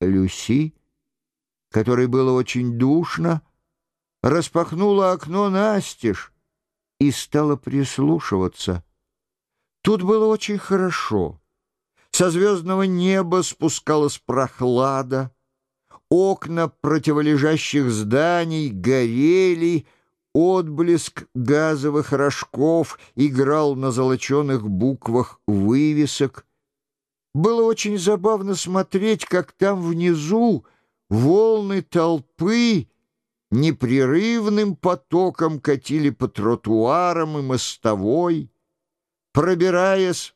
Люси, которой было очень душно, распахнула окно настежь и стала прислушиваться. Тут было очень хорошо. Со звездного неба спускалась прохлада, окна противолежащих зданий горели, отблеск газовых рожков играл на золоченых буквах вывесок. Было очень забавно смотреть, как там внизу волны толпы непрерывным потоком катили по тротуарам и мостовой, пробираясь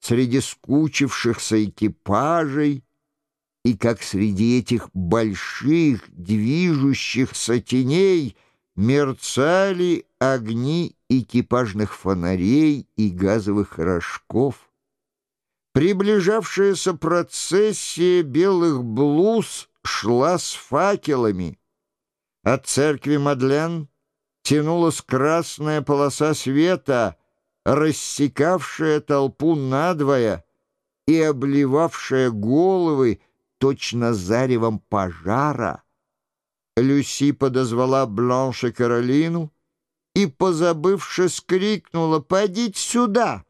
среди скучившихся экипажей, и как среди этих больших движущихся теней мерцали огни экипажных фонарей и газовых рожков. Приближавшаяся процессия белых блуз шла с факелами. От церкви Мадлен тянулась красная полоса света, рассекавшая толпу надвое и обливавшая головы точно заревом пожара. Люси подозвала Бланше Каролину и, позабывшись, крикнула «Подите сюда!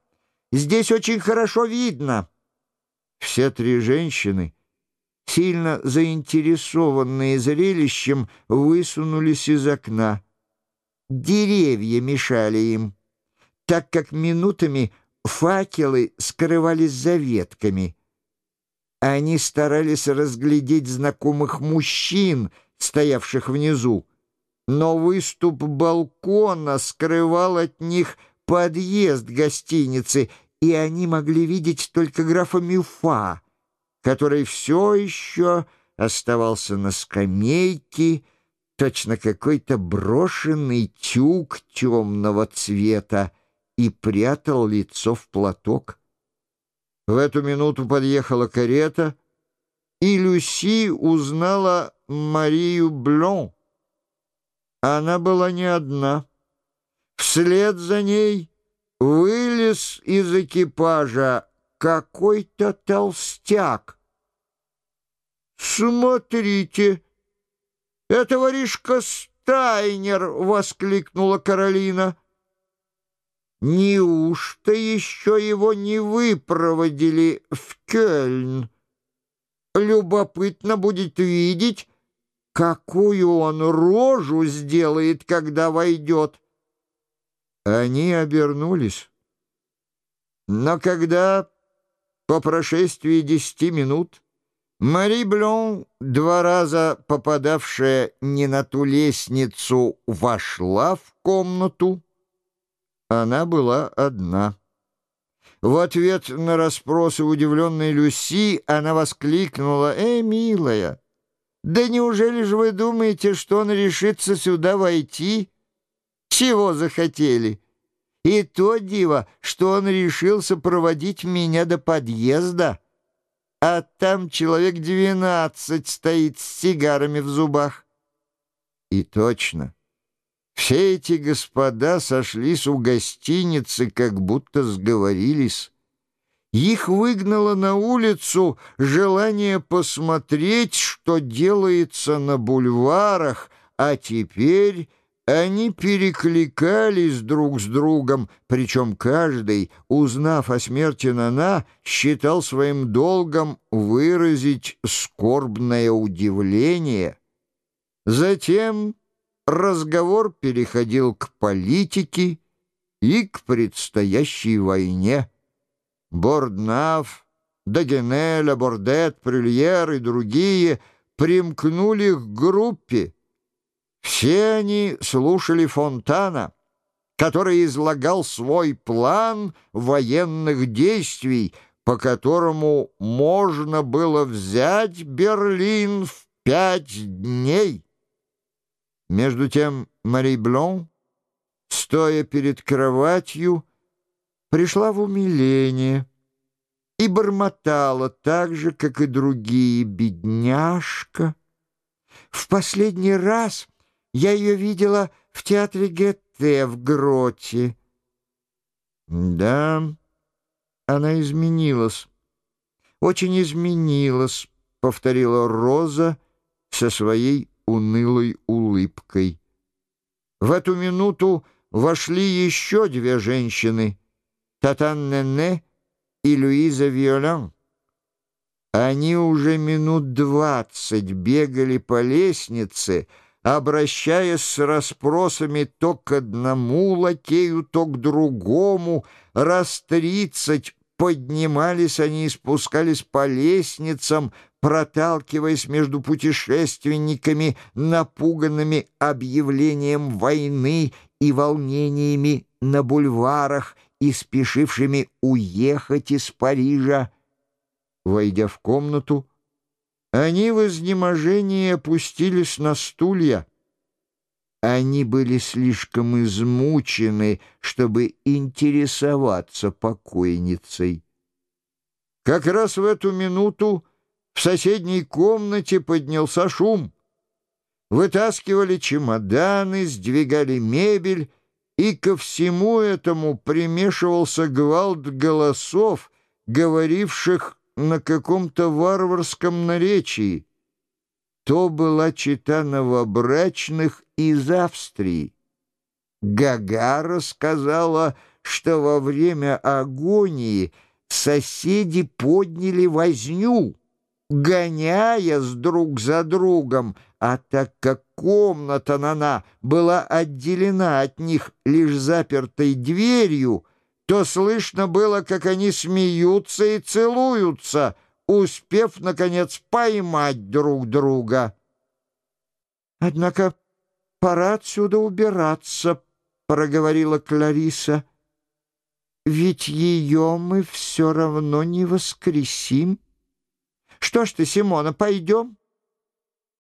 Здесь очень хорошо видно!» Все три женщины сильно заинтересованные зрелищем, высунулись из окна. Деревья мешали им, так как минутами факелы скрывались за ветками. Они старались разглядеть знакомых мужчин, стоявших внизу, но выступ балкона скрывал от них подъезд гостиницы, и они могли видеть только графа Мюфа, который все еще оставался на скамейке, точно какой-то брошенный тюк темного цвета, и прятал лицо в платок. В эту минуту подъехала карета, и Люси узнала Марию Блон. Она была не одна. Вслед за ней вылез из экипажа какой-то толстяк, «Смотрите, это воришка Стайнер!» — воскликнула Каролина. «Неужто еще его не выпроводили в Кёльн? Любопытно будет видеть, какую он рожу сделает, когда войдет». Они обернулись. Но когда по прошествии десяти минут Мари Блон, два раза попадавшая не на ту лестницу, вошла в комнату. Она была одна. В ответ на расспросы удивленной Люси она воскликнула «Эй, милая, да неужели же вы думаете, что он решится сюда войти? Чего захотели?» И то диво, что он решился проводить меня до подъезда а там человек двенадцать стоит с сигарами в зубах. И точно, все эти господа сошлись у гостиницы, как будто сговорились. Их выгнало на улицу желание посмотреть, что делается на бульварах, а теперь они перекликались друг с другом, причем каждый, узнав о смерти Нана, считал своим долгом выразить скорбное удивление. Затем разговор переходил к политике и к предстоящей войне. Борднав, Дагенеля, Бордет, Прюльер и другие примкнули к группе, все они слушали Фонтана, который излагал свой план военных действий, по которому можно было взять Берлин в пять дней. Между тем Мари Блон, стоя перед кроватью, пришла в умиление и бормотала так же, как и другие, бедняжка. В последний раз я ее видела в театре Гетте в Гроте. Да, она изменилась, очень изменилась, повторила Роза со своей унылой улыбкой. В эту минуту вошли еще две женщины — Татан Нене и Луиза Виолан. Они уже минут двадцать бегали по лестнице, обращаясь с расспросами то к одному лакею, то к другому, раз тридцать поднимались они и спускались по лестницам, проталкиваясь между путешественниками, напуганными объявлением войны и волнениями на бульварах и спешившими уехать из Парижа. Войдя в комнату, они в изнеможении опустились на стулья. Они были слишком измучены, чтобы интересоваться покойницей. Как раз в эту минуту в соседней комнате поднялся шум. Вытаскивали чемоданы, сдвигали мебель, и ко всему этому примешивался гвалт голосов, говоривших на каком-то варварском наречии. То была чита новобрачных из Австрии. Гага сказала, что во время агонии соседи подняли возню, гоняясь друг за другом, а так как комната Нана была отделена от них лишь запертой дверью, то слышно было, как они смеются и целуются, успев, наконец, поймать друг друга. Однако пора отсюда убираться, — проговорила Клариса. Ведь ее мы все равно не воскресим. Что ж ты, Симона, пойдем?